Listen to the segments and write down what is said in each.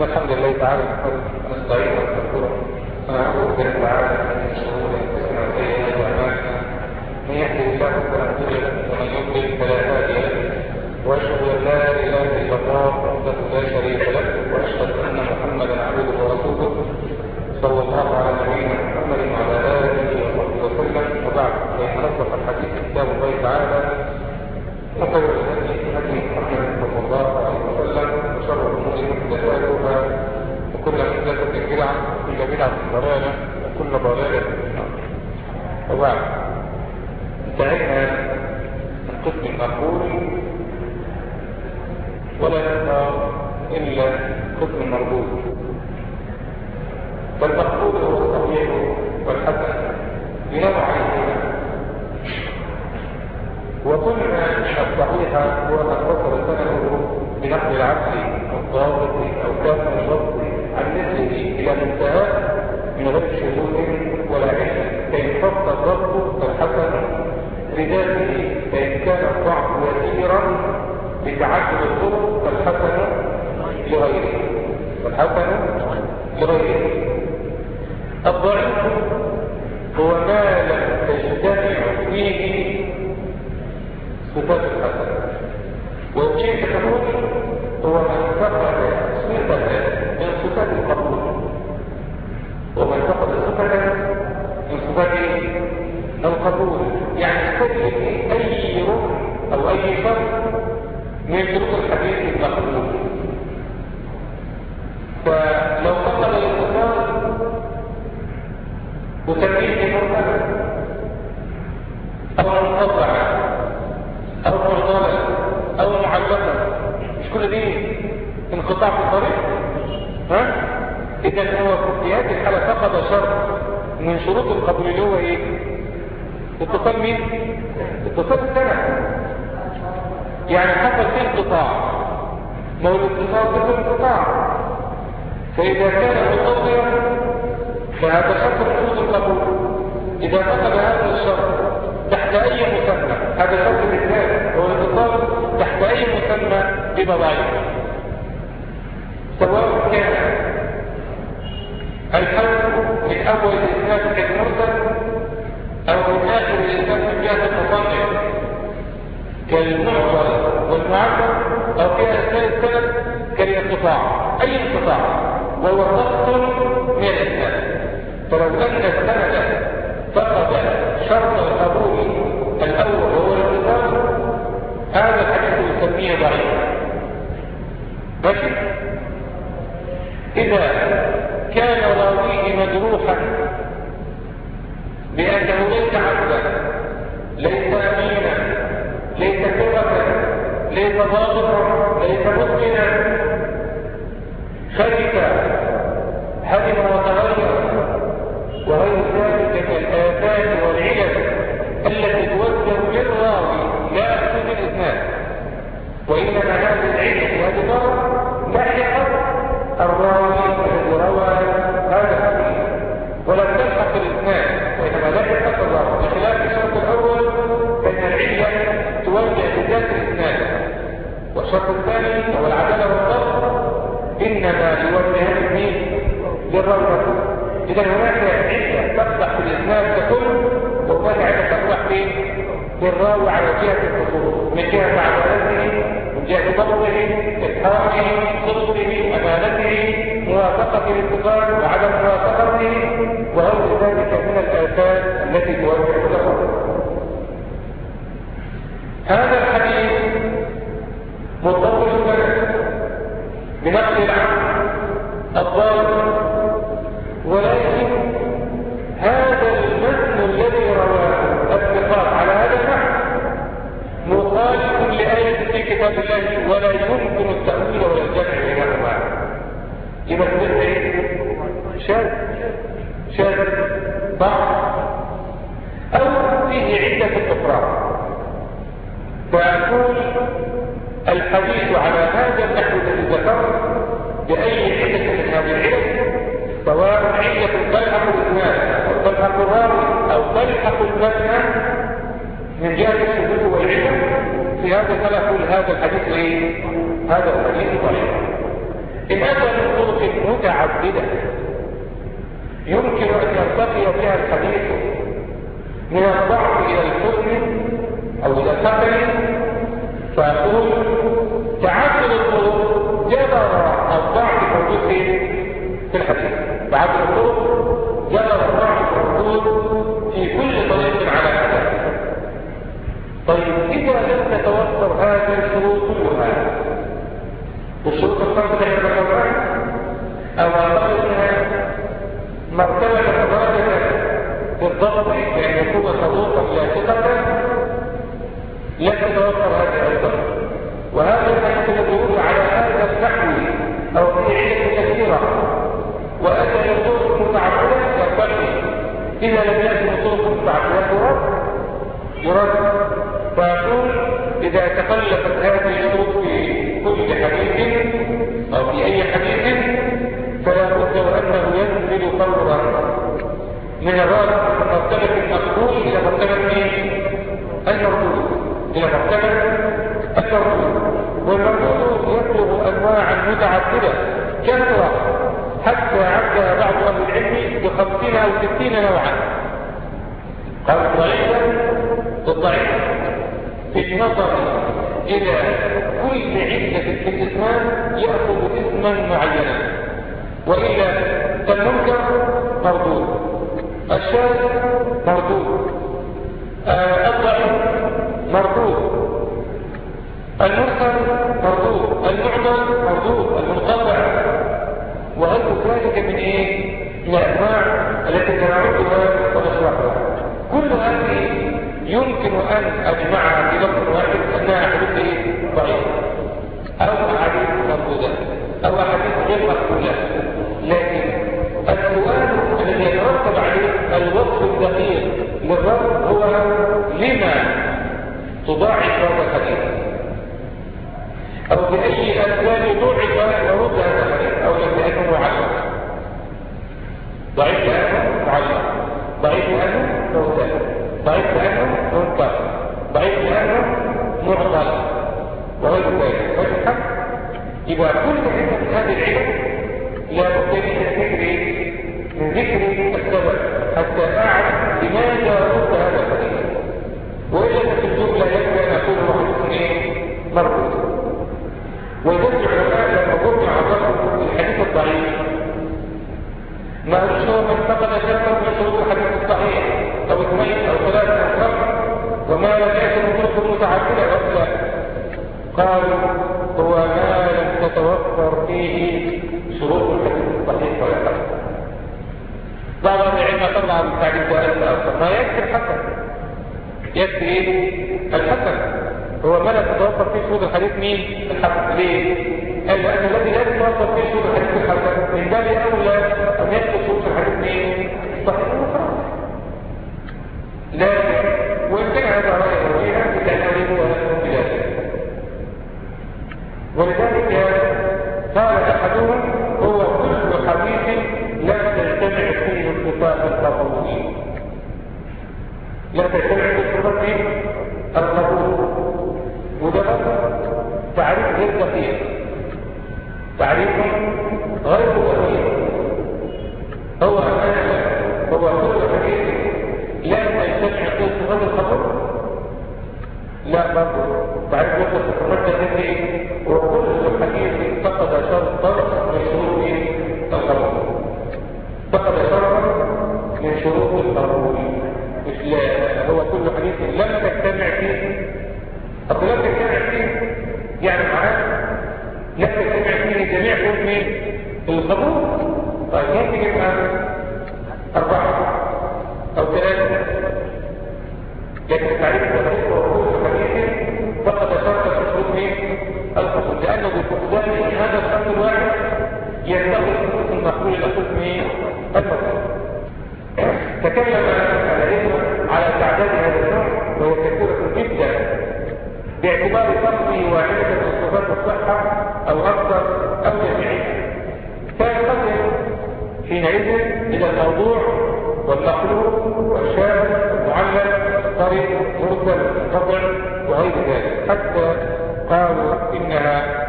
الحمد لله تعالى ونستعينه ونستغفره ونعوذ بالله تعالى من شرور أنفسنا وسيئات أعمالنا. من يهده الله فلا مضل له ومن يضلل فلا هادي له. وأشهد أن لا إله إلا الله وحده لا شريك له وأشهد أن محمدا عبده ورسوله. صلى الله على نبينا محمد وعلى آله وصحبه وسلم. وبعد فإن أصدق الحديث كتاب الله تعالى. وخير محدثه بدعه وكل بدعة ضلالة وكل ضلالة في انتهينا من قسم المقبول ولا يبقى إلا قسم المردود فالمقبول هو الصحيح والحسن. بنوعين وقلنا الصحيح هو ما اتصل سنده بنقل العبد الضابط أو كافر ولا لذاته فإن كان الضعف يسيرا بتعدد الطرق فالحسن لغيره. والحسن لغيره الضعيف هو ما لم تجتمع فيه صفات الحسن والشيء تقول هو من فقد صفة من صفات القبول ومن فقد صفة من صفات القبول يعني استجد أي ركن أو أي شرط من شروط الحديث المقبول فلو فقد الاتصال وتمييز مرتبط أو منقطع أو مرضانا أو معلقا مش كل دي انقطاع في الطريق؟ ها؟ إذا هو في هذه الحاله فقد شرط من شروط القبول اللي هو إيه؟ اتصال مين؟ اتصال السنة يعني حصل فيه انقطاع. ما هو الاتصال ده انقطاع. فإذا كان متصلا فهذا شرط شروط القبول. إذا فقد هذا الشرط تحت أي مسمى؟ هذا شرط بالذات. هو الاتصال تحت أي مسمى بمضايق سواء كان الحول من أول الاسناد كالمرسل أو من آخر الاسناد من جهه المصنف كالمعضل والمعبر في اثناء السند كالانقطاع أي انقطاع وهو ضغط من الاسناد فلو أن السند فقد شرط القبول الأول وهو الاتصال هذا الحديث نسميه ضعيف ماشي؟ راويه مجروحا بانه ليس عبدا ليس امينا ليس ثقه ليس ضابطا ليس مسلما خرف هدم وتغير وغير ذلك كالآفات والعلل التي توجه للراوي لا أخذ الإسناد وإنما العلل وهذه الضرر لحقت الراوي والشرط الثاني هو العدالة والضبط إنما يوجه الاثنين للراوي إذا هناك علة تقدح في الإسناد ككل وهناك في في الراوي على جهة الخصوص من جهة عدالته من جهة ضبطه إتقانه صدقه أمانته موافقة الانتقال وعدم موافقته وغير ذلك من الآثار لآية في كتاب الله ولا يمكن التأويل ولا الجمع بينهما يبقى تقول إيه؟ شاذ. شاذ. ضعف أو فيه عدة أخرى. فأقول الحديث على هذا النحو الذي ذكرت بأي علة من هذه العلل؟ سواء علة تلحق الإسناد أو تلحق الراوي أو تلحق المتن من جهة الشذوذ والعلم في هذا فلا نقول هذا الحديث إيه؟ هذا الحديث ضعيف أتى من متعددة يمكن أن يرتقي بها الحديث من الضعف إلى الحزن أو إلى الثقل فأقول تعدد الطرق جبر الضعف في الحديث. تعدد الطرق لم تتوفر هذه الشروط كلها. الشروط الخمسة التي ذكرناها أو منها مرتبة درجة بالضبط بأن يكون صدوقا لا ثقة لن تتوفر هذه أيضا وهذا الذي يدل على هذا النحو أو في علم كثيرة. وأتى الطرق متعددة ينبغي إذا لم يأتي الطرق متعددة يرد يرد إذا تخلفت هذه الشروط في كل حديث أو في أي حديث فلا بد وأنه ينزل فورا من الرد من مرتبة المقبول إلى مرتبة المردود إلى مرتبة المردود والمردود يبلغ أنواعا متعددة. كثرة حتى عدها بعض أهل العلم بخمسين أو ستين نوعا. قال ضعيفا الضعيف في النظر إلى كل علة في الإسلام يأخذ اسما معينا. وإلا فالمنكر مردود. الشاذ مردود. آه الضعيف مردود. المرسل مردود. المعضل مردود. المنقطع. وغير ذلك من إيه؟ من الانواع التي سنعدها ونشرحها. يمكن أن اجمعها في لفظ واحد انها حديث ضعيف أو احاديث مردوده أو احاديث غير مقبوله لكن السؤال الذي يترتب عليه الوصف الدقيق للرب هو لما تضاعف هذا الحديث أو بأي أسباب فيه شروط الحديث الصحيح حسن بعض العلماء طبعا تعريف وأنت ما يكفي الحسن يكفي الحسن هو ما لا تتوفر فيه شروط الحديث مين؟ الحسن ليه؟ قال لأن الذي لا تتوفر فيه شروط الحديث الحسن من باب أولى أن يدخل شروط الحديث مين؟ القبولية لا القبول وده تعريف غير دقيق تعريف غير دقيق هو أمانة هو كل حديث لا فيه صفات القبول لا برضه تعريف غير دقيق وكل حديث فقد شرطا مش لا هو كل حديث لم تجتمع باعتبار فرضه واحدة من صفات الصحة أو أكثر أو جميعها. فينقسم حينئذ إلى الموضوع والمخلوق والشاذ والمعلل الطريق مرسل القطع وغير ذلك حتى قالوا إنها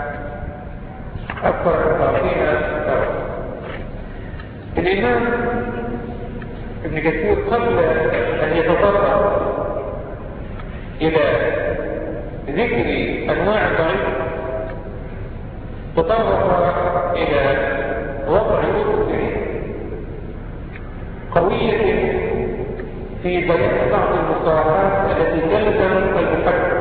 أكثر سنة الإمام ابن كثير قبل أن يتطرق إلى ذكر أنواع ضعيف تطرق إلى وضع نقطة قوية في بيان بعض المصطلحات التي تلزم المحدث.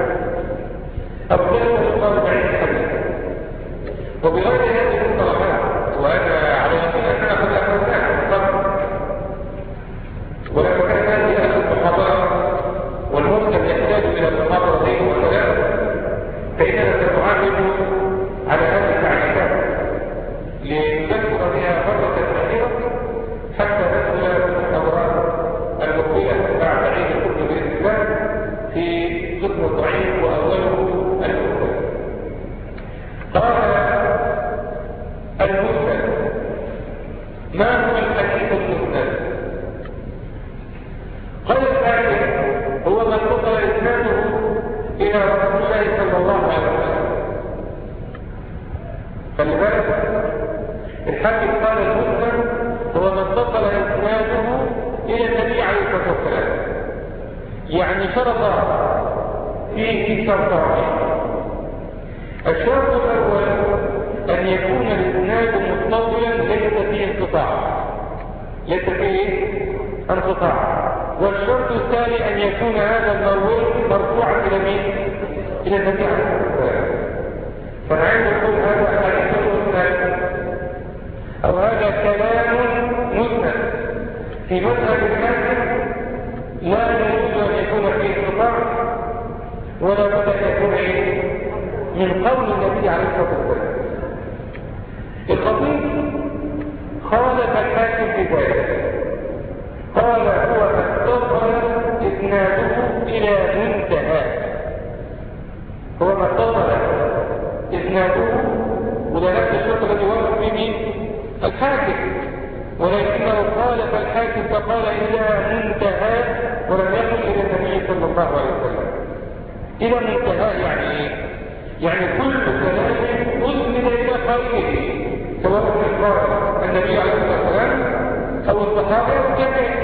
فيه الشرط الأول أن يكون الإسناد متصلا ليس فيه انقطاع. ليس فيه انقطاع. والشرط الثاني أن يكون هذا المروي مرفوعا إلى مين؟ إلى النبي عليه الصلاة فأنا هذا حديث مسند أو هذا كلام مسند. في مذهب الحاكم لا يجوز أن يكون فيه انقطاع ولا بد يكون؟ من قول النبي عليه الصلاة والسلام. الخطيب خالف الحاكم في ذلك قال هو اتصل إسناده إلى منتهى. هو ما إسناده وده نفس الشرط الذي وقف به الحاكم. ولكنه خالف الحاكم فقال إلى منتهى ولم يقل إلى النبي صلى الله عليه وسلم. إلى منتهى يعني. إيه يعني كل كلام اسند إلى قائله سواء من النبي عليه الصلاة والسلام أو الصحابة الجميع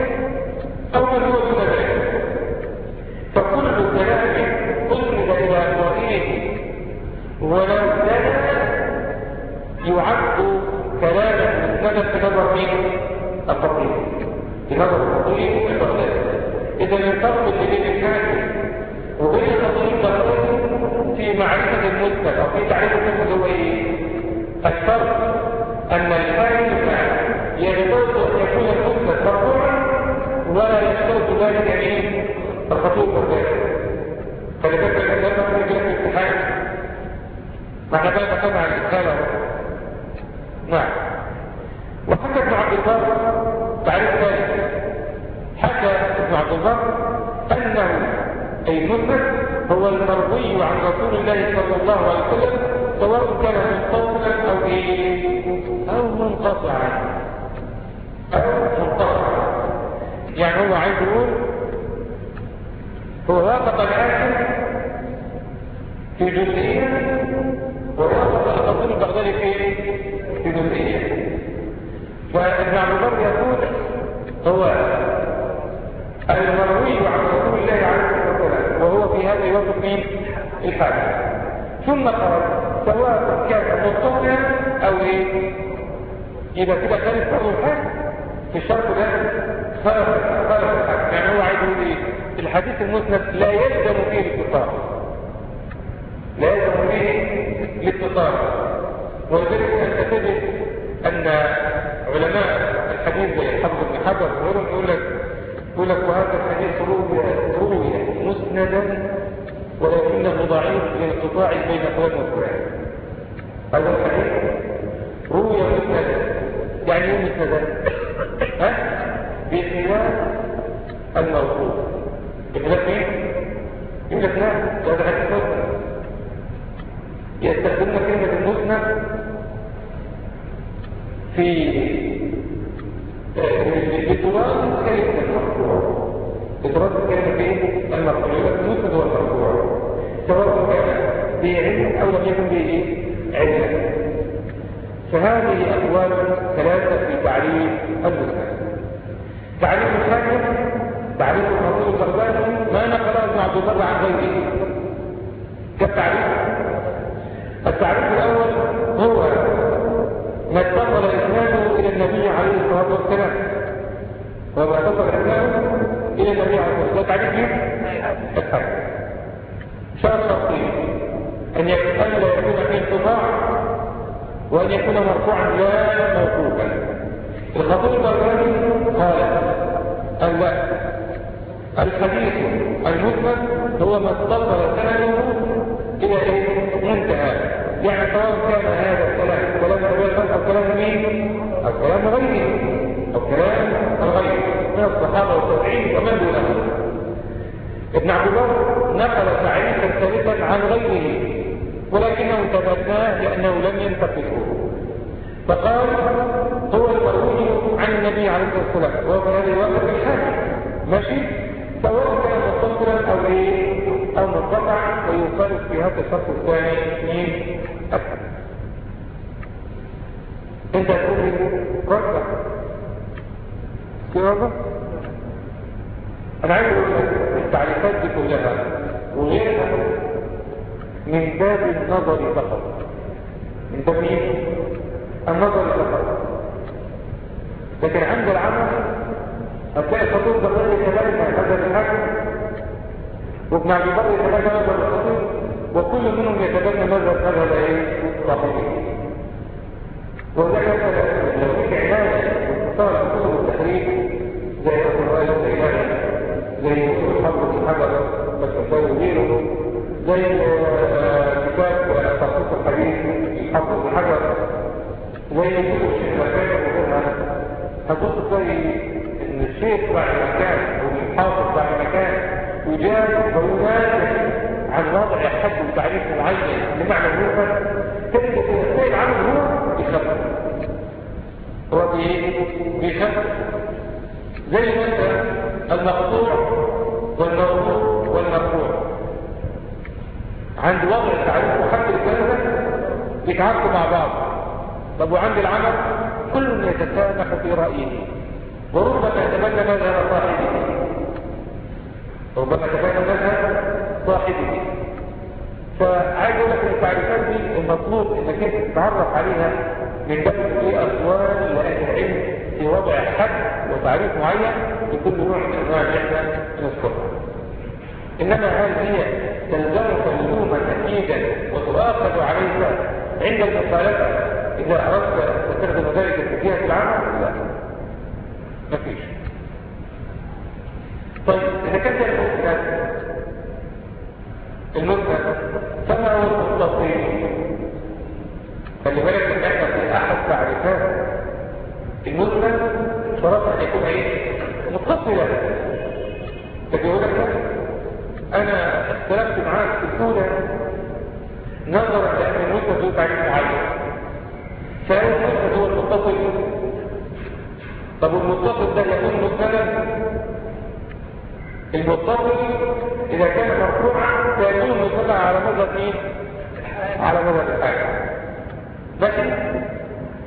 في تعريف المسند هو إيه؟ الفرق أن الحاكم يشترط أن يكون المسند مرفوعا ولا يشترط ذلك مين؟ الخطيب والباقي فلذلك يجب الامتحان ما إحنا بقى دخلنا على الإدخال نعم وحكى ابن عبد البر تعريف ثالث حكى ابن عبد أنه أي المسند هو المروي عن رسول الله صلى الله عليه وسلم سواء كان متصلا أو إيه أو منقطعا أو منقطعا يعني هو عايز يقول هو وافق الحاكم في جزئية ووافق الخطيب البغدادي في في جزئية وابن عبد البر يقول هو المروي عن رسول الله عليه الصلاه والسلام وهو في هذا يوافق مين؟ الحاكم ثم قال سواء كان متصلا أو إيه؟ يبقى كده كانت برضه الحاكم في الشرط ده خالف الحاكم يعني هو عايز يقول إيه؟ الحديث المسند لا يلزم فيه الاتصال لا يلزم فيه الاتصال ولذلك انت تجد أن علماء الحديث زي الحافظ بن حجر وغيرهم يقول لك يقول لك وهذا الحديث روي مسندا ولكنه ضعيف لانقطاع بين فلان وفلان هذا الحديث روي مسندا يعني إيه مسندا؟ ها؟ بخلاف الموقوف بخلاف مين؟ يقول لك لا حديث مسند يستخدمون كلمة المسند في بتراث كلمة المرفوع بتراث كلمة إيه؟ المرفوع يبقى المسند هو المرفوع سواء كان بعلم أو لم يكن به علم فهذه أقوال ثلاثة في تعريف المسند تعريف الثاني تعريف الخطيب البغدادي ما نقله ابن عبد البر عن غيره. كالتعريف التعريف الأول هو ما اتصل إسناده إلى النبي عليه الصلاة والسلام. وما اتصل إسناده إلى النبي عليه الصلاة والسلام. تعريف؟ يكون مرفوعا لا موقوفا الخطيب البغدادي قال أن الحديث المسند هو ما اتصل سنده إلى إيه؟ منتهى يعني سواء كان هذا الكلام كلام الرجال أو كلام مين كلام غيره أو كلام الغير من الصحابة والتابعين ومن دونهم. ابن عبد الله نقل تعريفا ثالثا عن غيره ولكنه تبناه لأنه لم ينتقده. فقال هو المروي عن النبي عليه الصلاة والسلام وهو هذا الوقت الحاكم ماشي؟ سواء كان متصلا أو إيه؟ أو منقطع ويخالف في هذا الشرط الثاني اثنين أكثر أنت تقول رجع كده أنا عايز أقول التعريفات دي كلها وغيرها من باب النظر فقط. من باب مين؟ النظر فقط لكن عند العمل هتلاقي خطوط بغير يتبنى هذا وابن عبد البر يتبنى هذا الخطوط وكل منهم يتبنى ماذا؟ ماذا إيه صاحبه وذلك لو في عناية واتصال كتب التحريك زي القرآن الزيناني زي كتب حفظ الحجر بس وغيره زي كتاب تخصيص الحديث حفظ الحجر زي الشيخ مكان وغيرها هتبص تلاقي ان الشيخ بتاع المكان والحافظ بتاع المكان يجاب وينادي عن وضع حد وتعريف معين لمعنى المنكر تجد ان السيد عنه هو بيخفف هو بيخفف زي مثلا المقطوع والموضوع والمرفوع عند وضع التعريف وحد الكلمة بيتعاركوا مع بعض. طب وعند العمل كل يتسامح في رأيه. وربما يتبنى مذهب صاحبه. ربما يتبنى مذهب صاحبه. فعايز أقول لك التعريفات دي المطلوب انك انت تتعرف عليها من باب إيه اقوال لاهل العلم في وضع حد وتعريف معين لكل نوع من أنواع اللي إحنا نذكرها إنما هل هي تلزمك لزوما اكيدا وتؤاخذ عليك عند المخالفه إذا أردت تستخدم ذلك في جهة العمل لا. مفيش. طيب إذا كانت تعريف معين المسند هو المتصل؟ طب المتصل ده يكون مسندا المتصل إذا كان مرفوعا فيكون مسندا على مذهب مين على مذهب الحاكم ماشي؟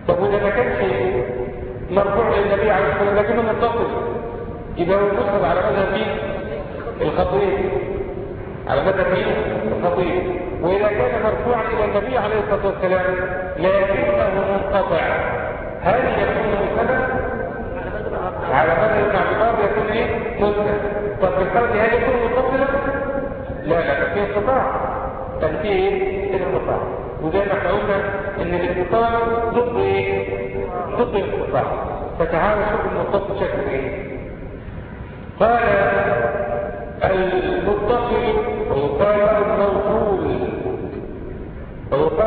طب وإذا ما كانش مرفوع للنبي عليه الصلاة والسلام لكنه متصل يبقى هو مسند على مذهب مين الخطيب. على مذهب مين الخطيب. واذا كان مرفوعا إلى النبي عليه الصلاة والسلام؟ لكنه منقطع. هل يكون مسندا على مدى الله يكون إيه؟ مسند طب الحالة هل يكون متصلا؟ لا لا في انقطاع. بل في إيه؟ انقطاع. وزي ما إحنا قلنا إن الانقطاع ضد إيه؟ ضد الانقطاع. فتعالوا شوف المتصل شكله إيه؟ قال المتصل وقال الموصول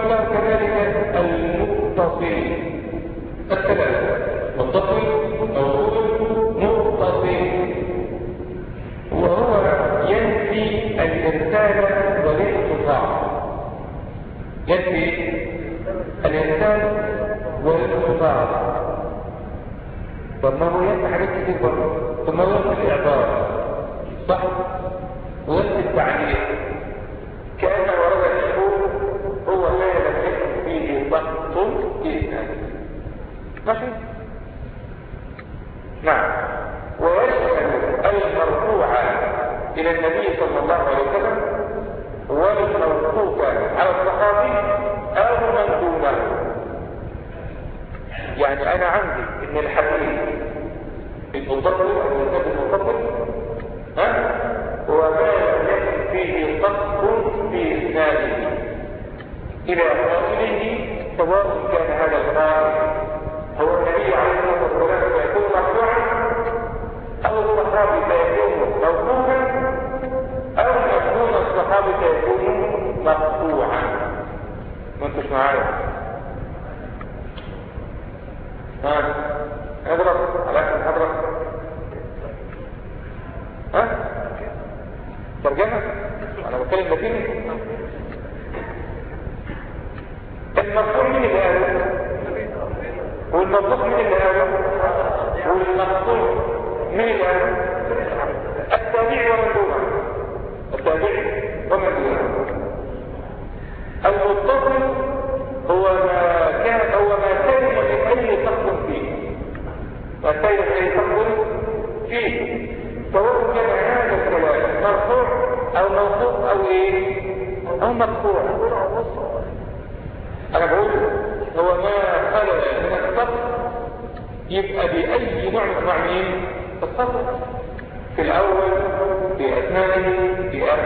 وقال كذلك المتصل. الثلاثة متصل موصول متصل. وهو ينفي الإرسال والانقطاع. ينفي الإرسال والانقطاع. طب ما هو ينفي حاجات كتير برضه ثم هو ينفي الإعبار. صح؟ وينفي التعليق.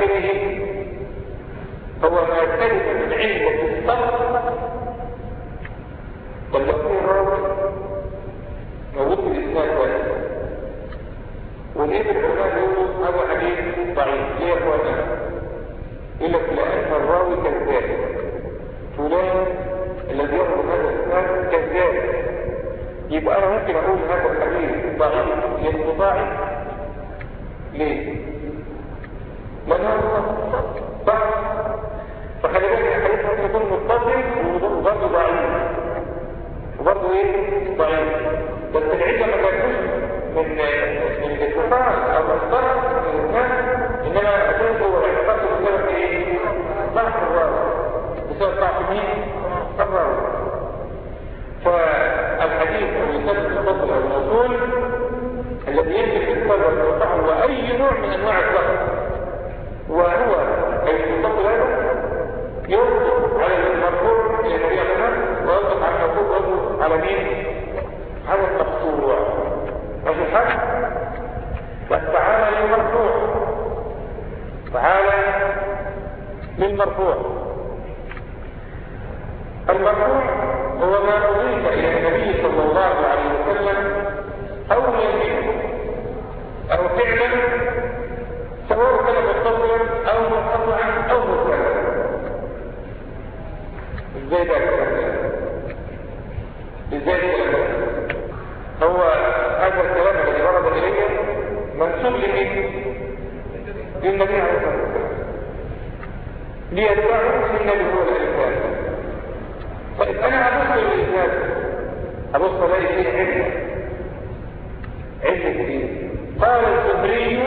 في اخره هو ما سلم من علة الصبر والذي الراوي موجود في الاسناد واحد والإبن العلماء يقولوا هذا حديث ضعيف ليه اخوانا يقول لك لأن الراوي كذاب فلان الذي يروي هذا الاسناد كذاب يبقى أنا ممكن أقول هذا الحديث ضعيف لانقطاعي ليه؟ لأنه ضعف فخلي بالك الحديث وبرضه ضعيف وبرضه؟ ضعيف بس العله ما من من أو الصرف من الاسناد انما الاعتقاد بسبب إيه؟ ضعف بسبب ضعف مين؟ فالحديث المسلسل المتصل أو الموصول الذي الصبر والقطع هو أي نوع من أنواع الصبر على مين؟ على المقطوع ماشي الحق؟ والتعالى للمرفوع تعالى للمرفوع المرفوع هو ما أضيف إلى النبي صلى الله عليه وسلم أو يزيد أو فعلا سواء كان متصلا أو منقطعا أو مرسلا إزاي ده إزاي ده هو هذا الكلام الذي ورد إلي منسوب لمين؟ للنبي عليه الصلاة والسلام ليدفعوا النبي هو الإنسان طيب أنا ابص للإسناد ابص الاقي فيه علة علة إيه قال الزهري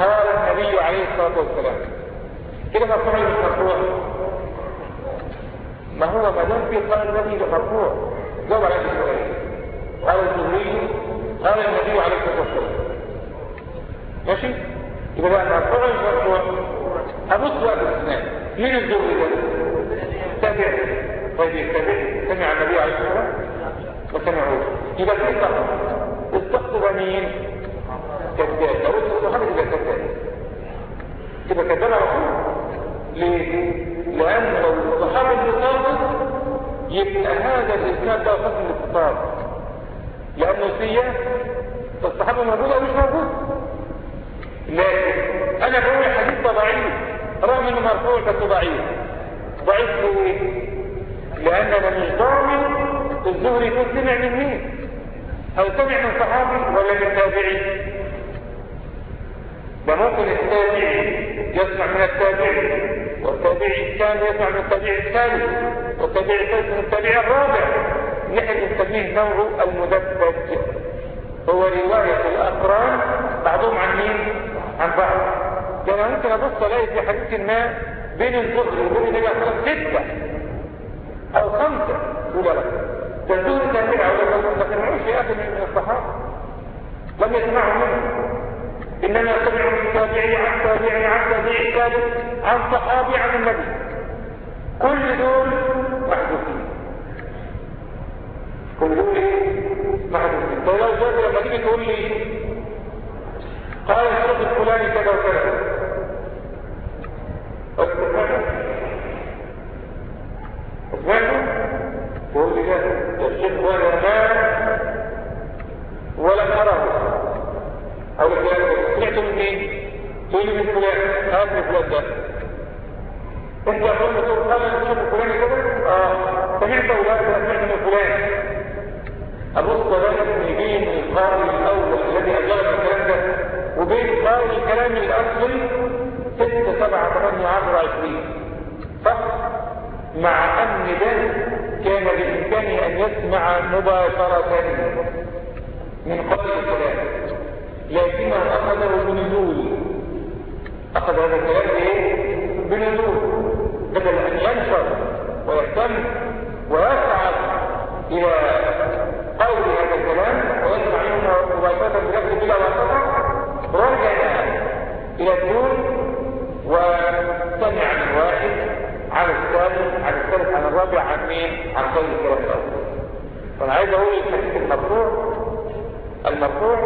قال النبي عليه الصلاة والسلام كده مرفوع ولا مش مرفوع ما هو ما دام في قال النبي ده مرفوع جاوب على السؤال قال الزهري قال النبي عليه الصلاة والسلام ماشي يبقى بقى مرفوع ولا مش مرفوع ابص بقى بالاسناد مين الزهري ده تابع طيب يتبع سمع النبي عليه الصلاة والسلام؟ وسمعوه. يبقى في سقط السقط مين؟ كذاب. لو انت الصحابة يبقى كذاب. تبقى كذاب طول. ليه؟ لأن لو الصحابة اللي صادق يبقى هذا الإسناد ده فصل الاتصال لأنه سيئة فالصحابة موجودة أو مش موجود لكن أنا بقول الحديث ده ضعيف رغم إنه مرفوع بس ضعيف ضعيف ليه؟ لأننا مش ضامن الزهري يكون سمع من مين؟ أو سمع من صحابي ولا من تابعي؟ ده ممكن التابعي يسمع من التابعي والتابعي الثاني يسمع من التابعي الثالث والتابعي الثالث من التابعي الرابع. نحن نسميه نوع المدبج هو رواية الأقران بعضهم عن مين؟ عن بعض. أنا ممكن أبص ألاقي في حديث ما بين الزهري وبين النبي عليه الصلاة ستة. أو خمسة ولا لا تزور تابع ولا فئات من الصحابة لم يسمعوا منه. إنما سمعوا من تابعي عن تابعي عن تابعي ثالث عن صحابي عن النبي. كل دول محدودين كل دول محدودين طيب لو جاب لما تيجي تقول لي قال الشيخ الفلاني كذا وكذا. اسمعتوا تقول لي الشيخ ولا ما ولم أراه. أو سمعتوا من مين تقول لي من فلان هات فلان ده. إنت أقول له تقول قال الشيخ الفلاني كده؟ آه سمعت ولا سمعت من فلان. أبص بين بين القارئ الأول الذي أجاب الكلام ده وبين قارئ الكلام الاصلي ستة سبعة ثمانية عشر عشرين. صح؟ مع ان ده كان بإمكانه أن يسمع مباشرة من قبل الكلام. لكنه أخذه بنزول. أخذ هذا الكلام إيه؟ بنزول. بدل أن ينشر ويهتم ويسعد إلى قول هذا الكلام ويسمع منه مباشرة بنفسه بلا واسطة رجع إلى الدون وسمع من واحد عن الثالث عن الثالث عن الرابع عن مين؟ عن قول الأول. فانا عايز أقول الحديث المرفوع المرفوع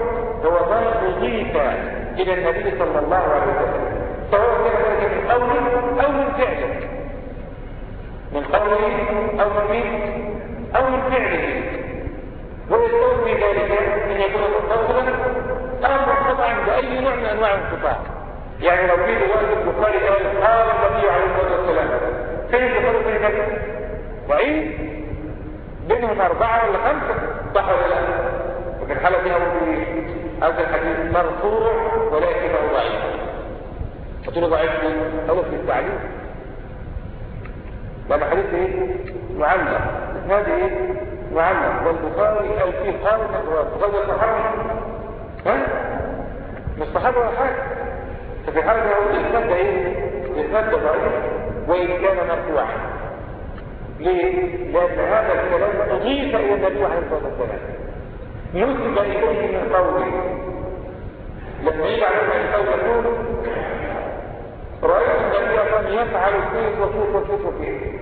هو ما أضيف إلى النبي صلى الله عليه وسلم سواء كان من قوله أو من فعله من قوله أو من مين أو من فعله ويستوي في ذلك أن يكون متصلا أو منقطعا بأي نوع من أنواع الانقطاع يعني لو في روايه البخاري قال قال النبي عليه الصلاة والسلام فين البخاري في ذلك؟ وعين بينهم أربعة ولا خمسة صح ولا لا؟ وفي الحاله دي أقول إيه؟ هذا الحديث مرفوع ولكنه ضعيف له ضعيف؟ هو في التعليم لما حديث إيه؟ معلق إسناد إيه؟ معلق والبخاري قال فيه قال البخاري الصحابي ها؟ مش ولا حاجة ففي حالة ده إيه؟ الإسناد ده ضعيف وإن كان مرفوعا. ليه؟ لأن هذا الكلام أضيف إلى النبي عليه الصلاة والسلام. نسب إليه من قوله. لما يجي على القول يقول رأيت النبي صلى يفعل فيه وفيه وفيه وفيه.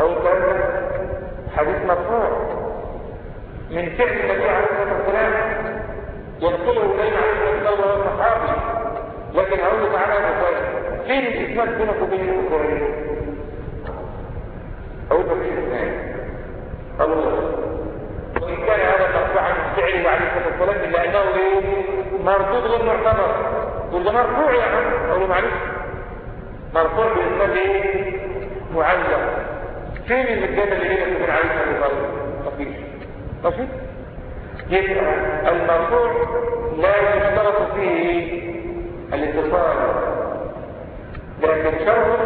أو كان حديث مرفوع من فعل النبي عليه الصلاة والسلام ينقله إلينا عليه الصلاة والسلام لكن له تعالى يا بخاري فين الاسناد بينك وبين البخاري أقول فين الاسناد الله. وإن كان هذا مرفوعا من فعله عليه الصلاة والسلام إلا أنه مردود غير معتبر. يقول ده مرفوع يا عم أقول له معلش. مرفوع باسناد إيه معلق. فين الرجاله اللي بينك وبين علي بن ابي طالب مفيش ماشي؟ يبقى المرفوع لا يشترط فيه الاتصال. لكن شرط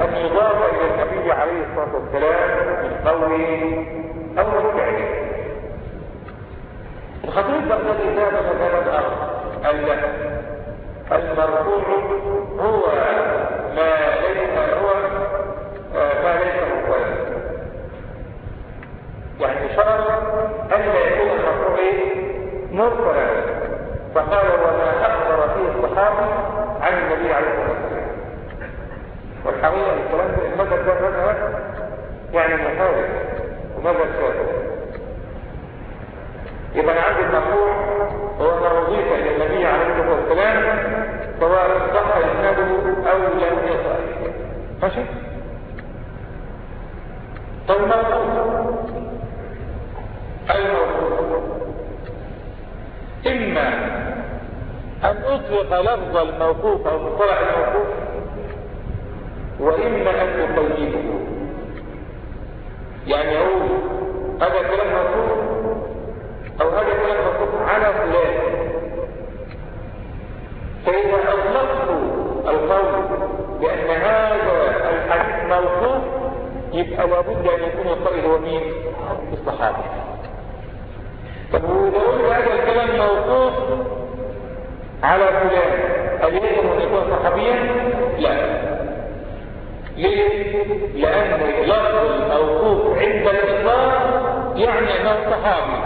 ان يضاف إلى النبي عليه الصلاة والسلام من قوله أو من فعله الخطيب بغداد ذهب مكانا اخر قال لا المرفوع هو ما ليس هو ما ليس مقولا يعني شرط أن لا يكون المرفوع مرسلا فقال وما أخبر فيه الصحابه عن النبي عليه الصلاة والسلام. والحقيقة الكلام ده مذهب يعني محاول ومذهب شافعي يبقى أنا عندي المرفوع هو ما اضيف إلى النبي عليه الصلاة والسلام سواء صح اسناده أو لم يصح. ماشي؟ طيب الموقوف الموقوف إما أن أطلق لفظ الموقوف أو مصطلح الموقوف وإما أن أقيده. يعني أقول هذا كلام موقوف أو هذا كلام موقوف على فلان فإذا أطلقت القول بأن هذا الحديث موقوف يبقى لابد أن يكون القائل هو مين؟ الصحابي. طب قلت هذا الكلام موقوف على فلان. هل يجب أن يكون صحابيا؟ لا. ليه؟ لأن لفظ الموقوف عند الإطلاق يعني أنه صحابي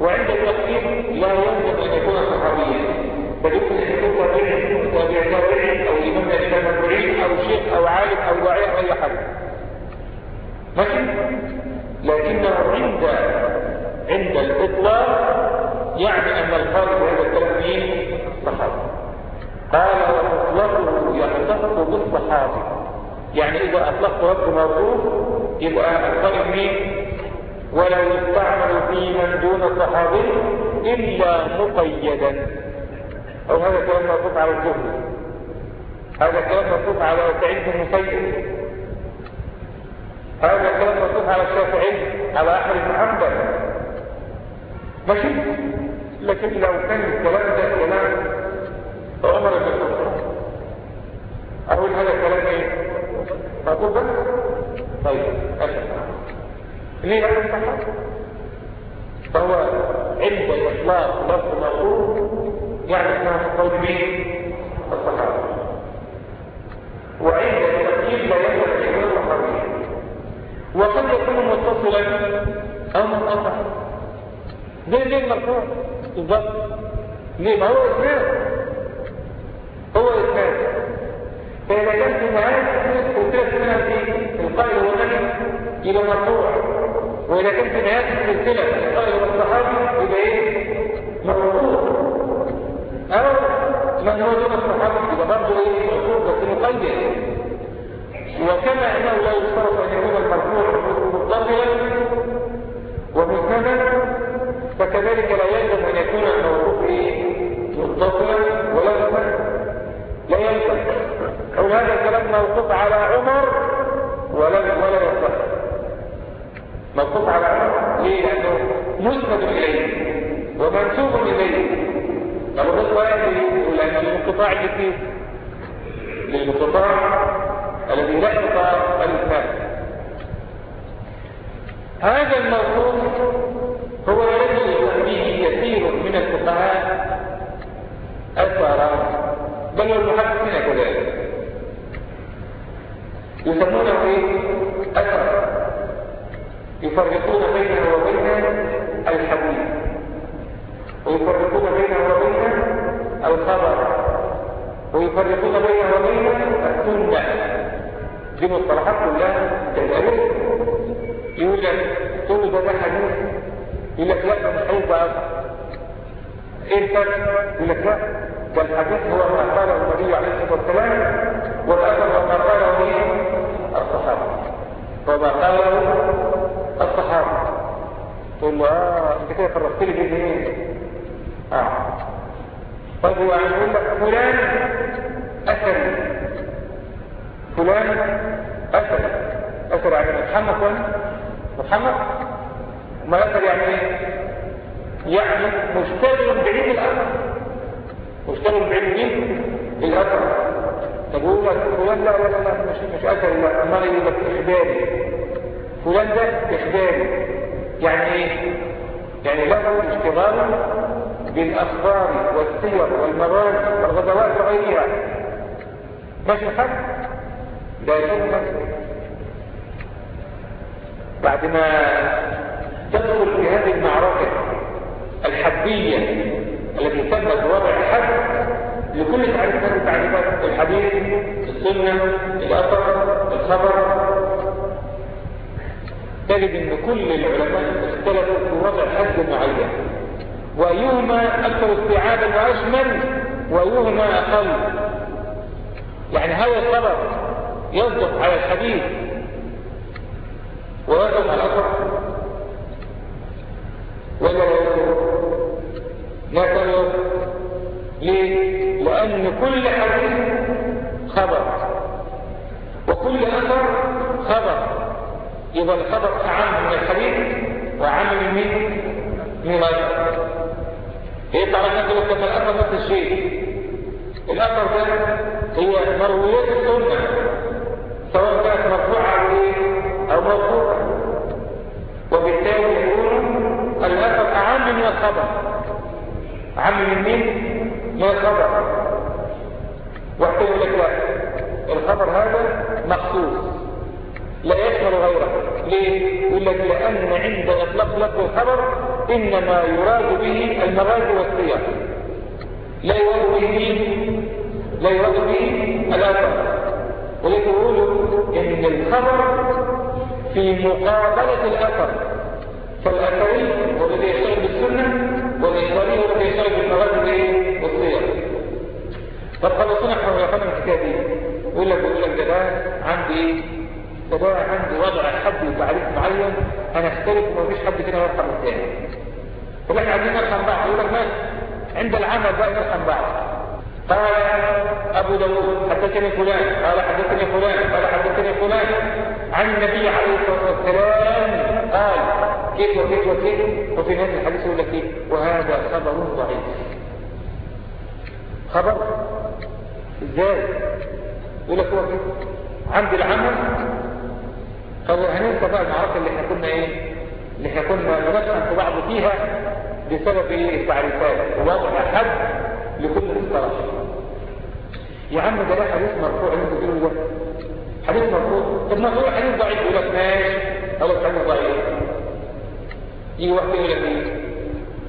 وعند التقييم لا يجب أن يكون صحابيا بل يمكن أن يكون تابعي تابع تابعي أو إمام الإمام المعين أو شيخ أو عالم داعيه أو أي حاجة ماشي؟ لكنه عند عند الاطلاق يعني أن الخارج الكلام مين صحابي. قال ومطلقه يختص بالصحابي. يعني إذا أطلقت رد موقوف يبقى الخارج مين؟ ولا يستعمل في من دون الصحابي إلا مقيدا. أو هذا كلام موقوف على الزهري هذا كلام موقوف على سعيد بن مسيب. هذا كلام موقوف على الشافعي على أحمد بن حنبل. ماشي لكن لو كان الكلام ده كلام عمر بن الخطاب أقول هذا كلام إيه؟ أقول بس. طيب أشهد. ليه هذا الصحابة فهو عند الإطلاق لفظ مقول يعني اسمها قول مين الصحابة. وعند التقييد لا أن يكون صحابيا وقد يكون متصلا أو منقطع ليه ليه المرفوع بالضبط ليه ما هو إسناد هو إسناد فإذا كان في نهاية قلت منها في القائل والنبي يبقى مرفوع وإذا كنت نهاية السلسلة القائل والصحابي يبقى إيه؟ مرفوض أو من هو دون الصحابي يبقى برضه إيه؟ مرفوض بس مقيد وكما أنه لا يشترط أن يكون المرفوع متصلا ومسندا فكذلك لا يلزم أن يكون الموقوف إيه؟ متصلا ولا مسندا لا يلزم. أو هذا الكلام موقوف على عمر ولا ولا يصح. موقوف على عمر. ليه؟ لأنه مسند إليه ومنسوب إليه. طب الرضا لأن الانقطاع فيه للانقطاع الذي لا يقطع الاسناد هذا الموقوف من الفقهاء اثرا بل والمحدثين كذلك. يسمونه اثر يفرقون بينه وبين الحديث ويفرقون بينه وبين الخبر ويفرقون بينه وبين السنة. دي مصطلحات كلها تقول ده ده حديث يقول لك لا مش إيه الفرق؟ يقول لك لا؟ ده الحديث هو ما قاله النبي عليه الصلاة والسلام والاثر ما قاله الصحابة. وما قاله تقول له آه انت كده فرقت لي بين إيه آه. طيب هو يقول لك فلان أثر. فلان أثر. أثر يعني محمد. فلان محمد؟ ما أثر يعني إيه؟ يعني مشتغل بعيد الأثر. مشتغل بعيد مين الأثر. تقول لك فلان لا لا لا مش مش لا امال يقول لك إخباري. فلان ده إخباري. يعني إيه؟ يعني له اشتغال بالأخبار والسير والمغازي والغزوات وغيرها. ماشي الحق ده يكون بعد ما تدخل في هذه المعركة الحدية التي تمت بوضع الحد لكل تعريفات تعريفات الحديث السنة الأثر الخبر. تجد إن كل العلماء اختلفوا في وضع حد معين وأيهما أكثر استيعابا وأشمل وأيهما أقل. يعني هذا الخبر يصدق على الحديث ويصدق على الأثر. ولا يصدق ليه لأن كل حديث خبر وكل أثر خبر. يبقى الخبر أعم من الحديث وأعم من؟ من غيره. يطلع لك انت الأثر نفس الشيء. الأثر ده هي مرويات السنة سواء كانت مرفوعة أو إيه؟ أو موقوفة. وبالتالي يكون الأثر أعم من الخبر. أعم من مين؟ من الخبر. واحد يقول لك لا الخبر هذا مخصوص. لا يشمل غيره. ليه؟ يقول لك لأن عند إطلاق لفظ الخبر إنما يراد به المغازي والسياق لا يراد به لا يراد به الأثر ولكن إن الخبر في مقابلة الأثر فالأثري هو الذي يشتغل بالسنة والإخباري هو الذي يشتغل بالمغازي والسياق طب خلصونا إحنا ويقنا الحكاية دي يقول لك يقول لك ده عندي ده عندي وضع حد وتعريف معين أنا أختلف ومفيش حد فينا يرحم الثاني. طب إحنا عايزين نرحم بعض يقول لك ماشي عند العمل بقى نرحم بعض. قال أبو داوود حدثني فلان. قال حدثني فلان. قال حدثني فلان. عن النبي عليه الصلاة والسلام قال كيف وكيف وكيف؟ وفي نهايه الحديث يقول لك إيه؟ وهذا خبر ضعيف. خبر؟ إزاي؟ يقول لك هو كده عند العمل. طب هننسى بقى المعركة اللي إحنا كنا إيه؟ اللي إحنا كنا نفهم في بعض فيها بسبب إيه؟ التعريفات. ووضع حد لكل اصطلاح يا عم ده ده حديث مرفوع اللي انت بتقوله ده حديث مرفوع. طب ما هو حديث ضعيف؟ يقول لك ماشي. خلاص حديث ضعيف. يجي واحد يقول لك إيه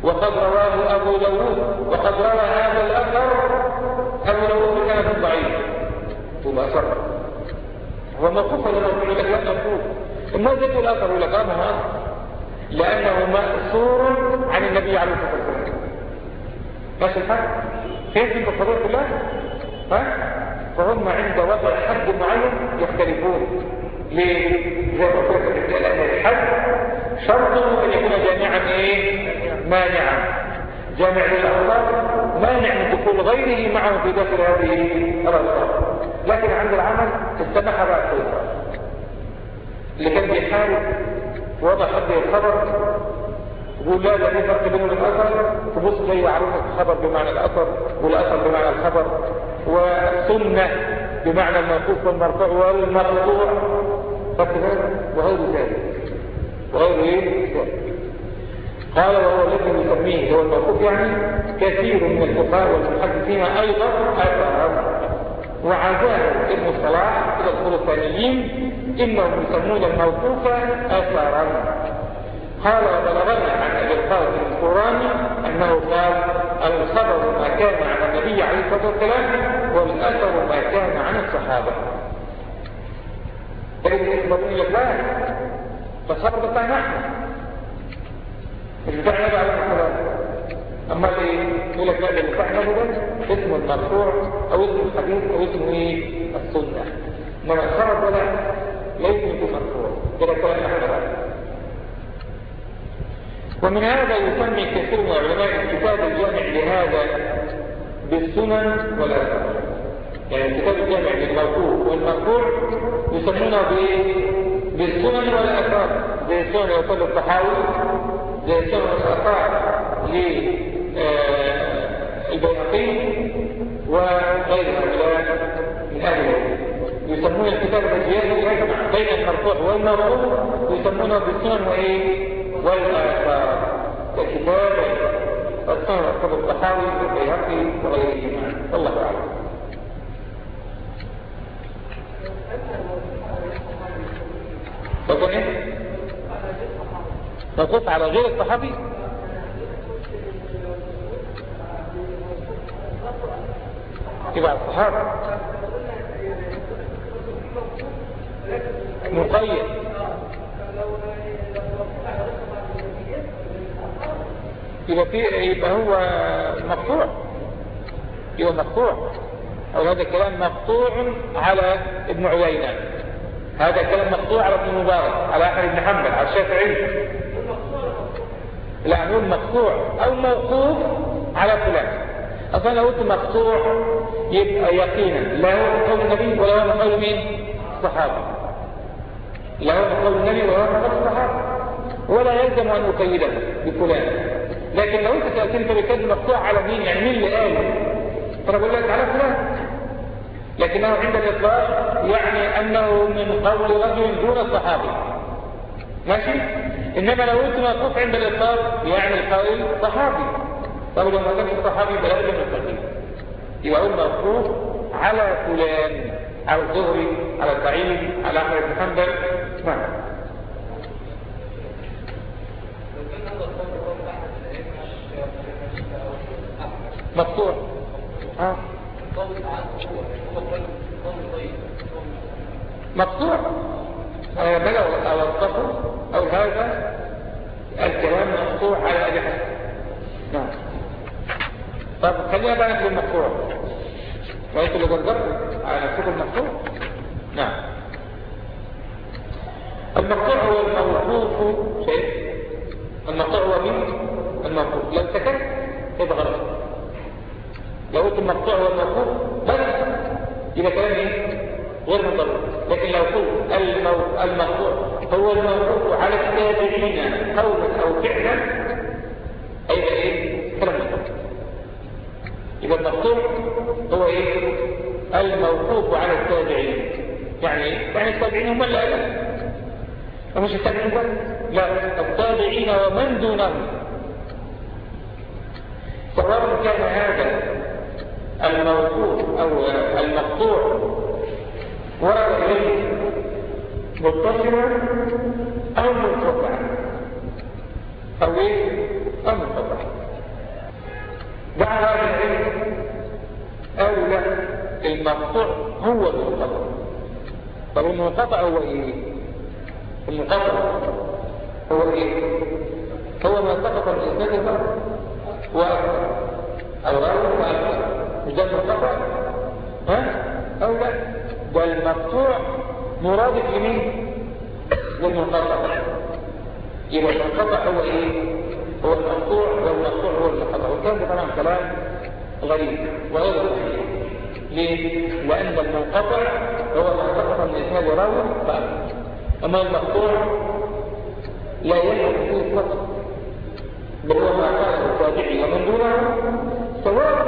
وقد رواه أبو داوود وقد روى هذا الأثر. أبو داوود بسند ضعيف. ثم أثر. هو موقوف ولا موقوف؟ يقول لك لا موقوف. الناس ذكر الاثر يقول لك آه ما هو لأنه مأثور عن النبي عليه الصلاة والسلام. ماشي الحق انت القضية كلها ها؟ فهم عند وضع حد معين يختلفون. ليه؟ زي ما قلت لأن الحد شرطه أن يكون جامعا إيه؟ مانعا. جامع للأوصاف مانع من دخول غيره معه في داخل هذه الأوصاف لكن عند العمل بعد الأوصاف اللي كان بيحاول وضع حد الخبر يقول لا ده في فرق وبين الأثر تبص زي عروض الخبر بمعنى الأثر والأثر بمعنى الخبر والسنة بمعنى الموقوف والمرفوع والمرفوع وغير ذلك وغير إيه قال وهو الذي يسميه هو الموقوف يعني كثير من الفقهاء والمحدثين أيضا اثرا وعزاه ابن الصلاح إلى الخلفانيين إنهم يسمون الموقوف اثرا. قال وبلغنا عن أبي القاسم القراني أنه قال الخبر ما كان عن النبي عليه الصلاة والسلام والاثر ما كان عن الصحابة. فإذا يخبرون لك لا فالخبر بتاعنا إحنا مش بتاعنا بقى الصلاه أما اللي يقول لك لا ده بتاعنا ده اسمه المرفوع أو اسمه الحديث أو اسمه إيه السنة. إنما الخبر ده ليس مرفوع كده كلام إحنا ومن هذا يسمي كثير من علماء الكتاب الجامع لهذا بالسنن والآثار يعني الكتاب الجامع للموقوف والمرفوع يسمونه بالسنن والآثار زي سنن وصل الطحاوي زي سنن والآثار للبيهقي وغير هؤلاء من أهل يسمون الكتاب الذي يجمع بين المرفوع والمرفوع يسمونه بالسنن وإيه؟ والآثار ككتاب الصهر كتب الطحاوي والبيهقي وغيرهما والله أعلم فقل إيه؟ على غير الصحابي يبقى الصحابة مقيد يبقى في يبقى هو مقطوع. يبقى مقطوع. أو هذا الكلام مقطوع على ابن عيينة. هذا الكلام مقطوع على ابن مبارك على أحمد بن حنبل على الشافعي. لا نقول مقطوع أو موقوف على فلان. أصلا لو قلت مقطوع يبقى يقينا. لا هو قول النبي ولا هو قول مين؟ الصحابة. لا هو قول النبي ولا هو قول الصحابة. ولا يلزم أن أقيده بفلان. لكن لو انت سألتني فبالكاد مقطوع على مين؟ يعني مين اللي قال فأنا بقول لك على فلان. لكنه عند الإطلاق يعني أنه من قول رجل دون الصحابي ماشي؟ إنما لو قلت موقوف عند الإطلاق يعني القائل صحابي. طب لو ما كانش الصحابي يبقى لازم التقييد يبقى هو موقوف على فلان على الزهري على سعيد على أحمد بن حنبل. نعم مقطوع. آه مقطوع. آه، بلغ أو الطفل أو هذا الكلام مقطوع على حسن نعم. طب خلينا بقى نقول المقطوع وانتوا اللي جربتوا على نفسكم المقطوع. نعم. المقطوع هو الموقوف. شيء. المقطوع هو مين؟ الموقوف. لو سكت يبقى غلط. لو قلت المقطوع هو الموقوف بس يبقى كلام إيه؟ غير مضبوط. لكن لو قلت المقطوع هو الموقوف على التابعين قولا أو فعلا أيضا إيه؟ كلام مضبوط. يبقى المقطوع هو إيه؟ الموقوف على التابعين. يعني إيه؟ يعني التابعين هم اللي قالوا. ومش التابعين بس لا التابعين ومن دونهم. سواء كان هذا. الموقوف أو المقطوع. ورد إليه. متصلا أو منقطعا أو إيه؟ أو منقطعا دعا هذا العلم أو لا المقطوع هو المنقطع. طب المنقطع هو إيه؟ المنقطع هو إيه؟ هو ما سقط من اسناده وأكثر أو غيره وأكثر مش ده المنقطع ها؟ أو لا ده المقطوع مرادف لمين للمنقطع يبقى المنقطع هو إيه؟ هو المقطوع والمقطوع هو المنقطع. والكلام ده طبعا كلام غريب وغير صحيح. ليه؟ لأن المنقطع هو ما سقط من إسناد راوي فأكثر أما المقطوع لا يجب فيه الفصل بل هو ما قال التابعي ومن دونه سواء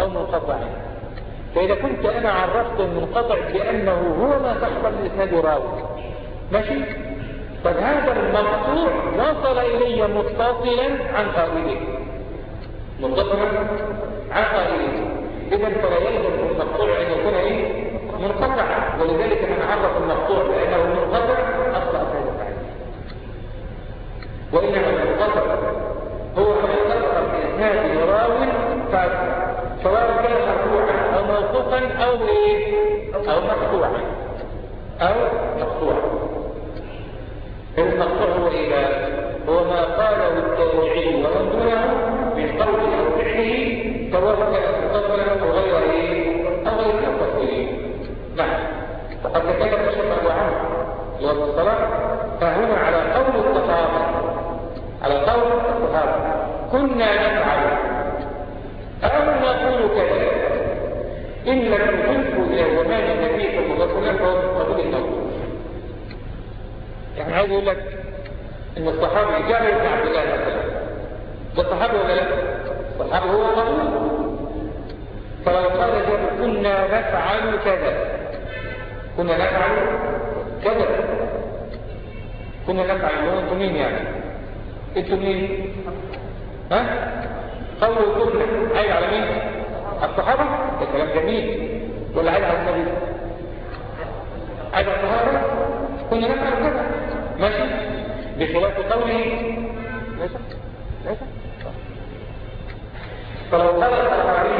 أو منقطعا فإذا كنت أنا عرفت المنقطع بأنه هو ما تحصل من إسناد راوي ماشي؟ فهذا المقطوع وصل إلي متصلا عن قائله. متصلا عن قائله. إذا فلا يلزم المقطوع أن يكون إيه؟ منقطع ولذلك من عرف المقطوع بأنه منقطع أصبح فهو فعل وإنما المنقطع هو ما يتلقى بإسناد راو فاسد سواء كان مرفوعا أو موقوفا أو إيه؟ أو مقطوعا. أو مقطوعا. المقطوع هو إيه هو ما قاله التابعي ومن دونه من قول أو فعله سواء كان متصلا أو غير إيه؟ أو غير متصلين نعم. وقد تكلم الشيخ أبو عمرو يوم الصلاة فهنا على قول الصحابة على قول الصحابة كنا نفعل. أو نقول كذا إن لم تنفوا إلى زمان النبي صلى الله عليه وسلم فهو قبول يعني عايز يقول لك إن الصحابي جابر بن عبد الله مثلا ده صحابي ولا لا؟ الصحابي هو قبول فلو قال جابر كنا نفعل كذا. كنا نفعل كذا. كنا نفعل. هو أنتم مين يعني؟ أنتم مين؟ ها؟ قولوا كنا عايز على مين؟ الصحابة؟ ده كلام جميل. ولا عايز على النبي؟ عايز على الصحابة؟ كنا نفعل كذا. ماشي؟ بخلاف قوله. ليس ليس فلو قال الصحابي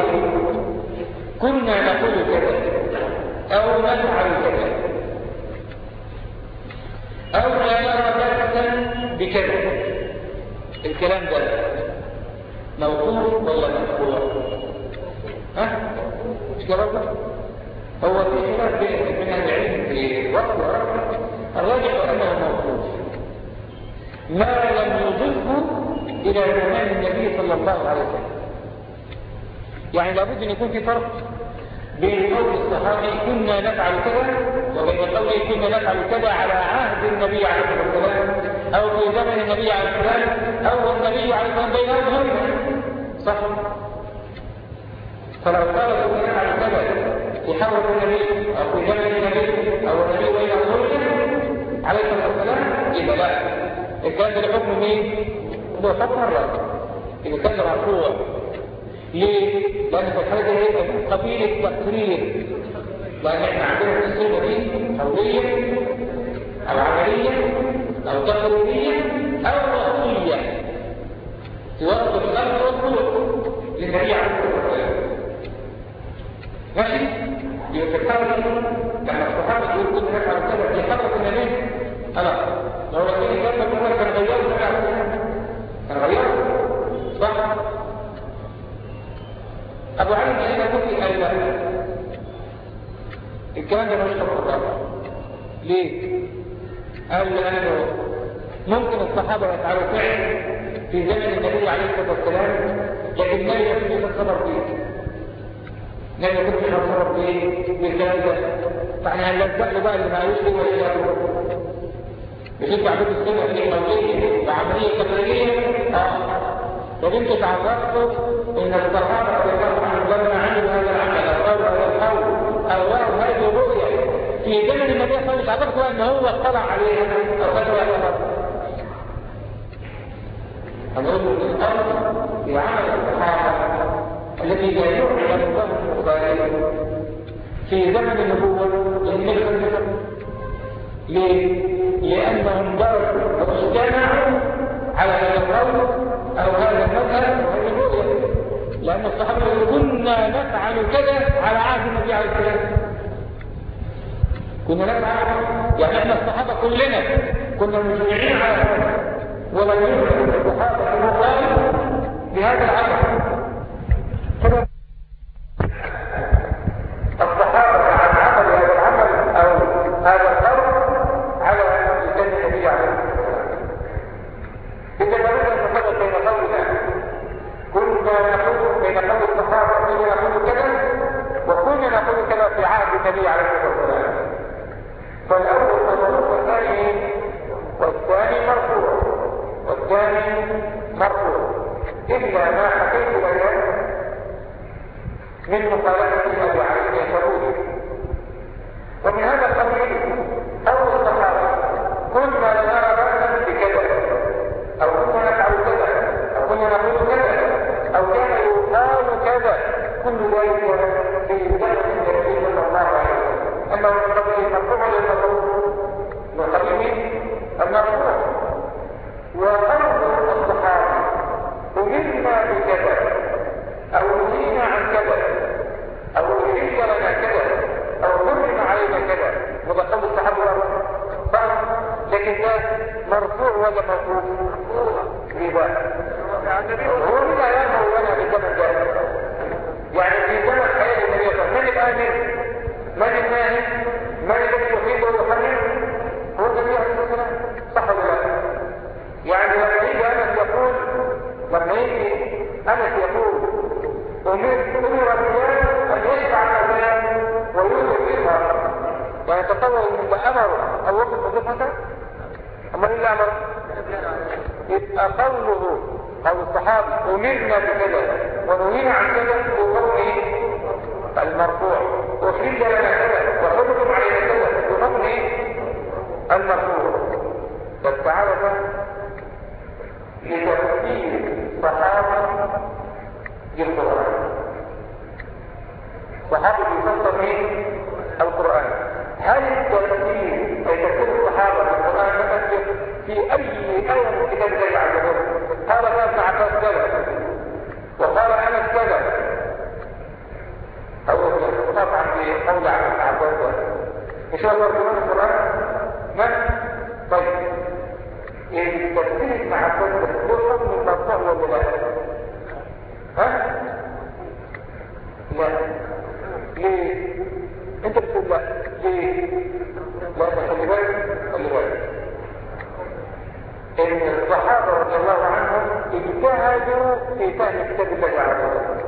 كنا نقول كذا أو نفعل كذا. أو لا نرى بكذا. الكلام ده. موقوف ولا مرفوع؟ ها؟ مش جربنا؟ هو في خلاف من العلم في وقت ورقم الراجح أنه موقوف ما لم يضفه إلى زمان النبي صلى الله عليه وسلم يعني لابد أن يكون في فرق بين قول الصحابي كنا نفعل كذا وبين قوله كنا نفعل كذا على عهد النبي عليه الصلاة والسلام أو في زمن النبي عليه الصلاة والسلام أو النبي عليه الصلاة والسلام بين اظهرهم صح؟ فلو قال نفعل كذا في حضره النبي أو زمن النبي أو النبي بين اظهرهم عليه الصلاه والسلام يبقى لا الكلام ده حكم مين؟ هو حكم الرد اذا كان مرفوع ليه؟ لأن في الحالة دي هيبقى من قبيل التقرير لأن إحنا عندنا في السنة دي قولية أو عملية أو تقريرية أو وصية توصل الأرض والطرق للنبي عليه الصلاة والسلام ماشي؟ يفكرني لما الصحابة يقول كل نفعل كذا في حضرة النبي خلاص لو رسول الله وسلم كان غيره كان غيره صح؟ أبو علي هنا قلت قال لا الكلام ده مش طبعا ليه؟ قال لأنه ممكن الصحابة يفعلوا فعل في زمن النبي عليه الصلاة والسلام لكن لا يكون الصبر فيه. لا يكون فيه بالكلام ده. فاحنا هنلزق له بقى اللي ليه ولا يجب يجب عبد السنة في قولية وعملية تقريرية آه. طب أنتوا تعرفتوا ان الصحابة رضي الله عنهم لما هذا العمل أو رأوا هذا القول أو هذه الرؤية. في زمن النبي صلى الله عليه وسلم ان هو اطلع عليها أو فتوى هنقول الامر في عمل الصحابة الذي لا يعلم الله البخاري في زمن النبوة للنبي ليه؟ لأنهم درسوا واجتمعوا على هذا القول أو هذا المذهب هذه الرؤية. لأن الصحابة كنا نفعل كذا على عهد النبي عليه الصلاة والسلام. كنا نفعل يعني إحنا الصحابة كلنا كنا مجمعين على هذا. ولا المخالف بهذا العمل الله وسلم من الناهي؟ من الذي يحب ويحرم؟ هو الصلاة والسلام صح ولا لا؟ يعني يجي أنس يقول لما يجي أنس يقول أمر أمر الرجال أن يشفع الأذان ويوجد الإظهار يعني تصور أن أمر وقف وظيفته أما اللي أمر يبقى قوله أو الصحابة أمرنا بكذا ونهينا عن كذا بقوله المرفوع. لنا كذا وحكم علينا كذا بقوله المرفوع. تعالى لتفسير الصحابة للقرآن. صحابة يفسر من القرآن. هل التفسير أي تفسير الصحابة للقرآن مفسر في أي آية من كتاب الله عز وجل قال ابن عباس كذا وقال أنس كذا طبعا في قول عن ابن عباس مش هو ترجمان القرآن؟ ما؟ طيب ابن عباس له حكم المرفوع ولا لا؟ ها؟ لا ليه؟ انت بتقول لا ليه؟ لا خلي بالك خلي بالك إن الصحابة رضي الله عنهم اجتهدوا في فهم كتاب الله عز وجل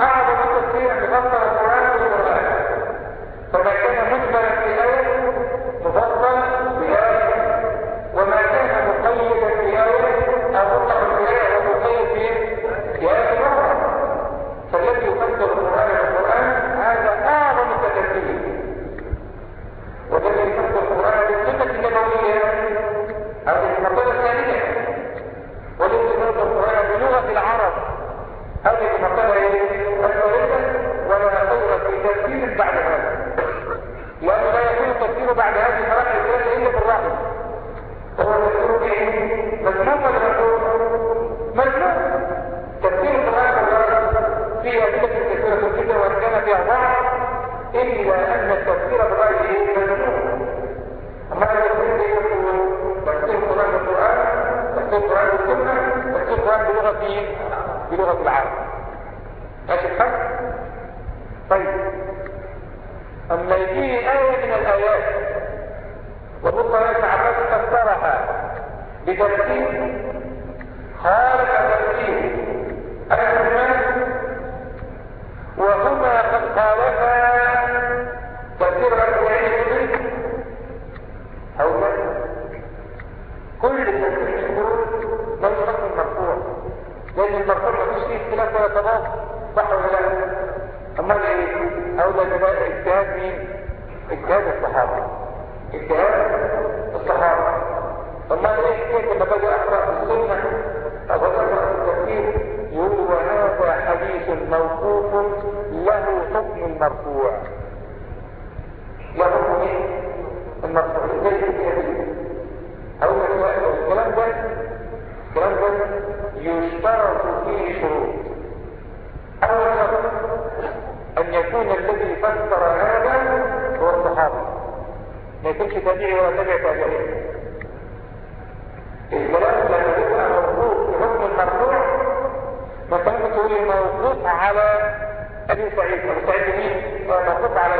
أعظم التفسير مفسر القرآن بالقرآن فما كان مجملا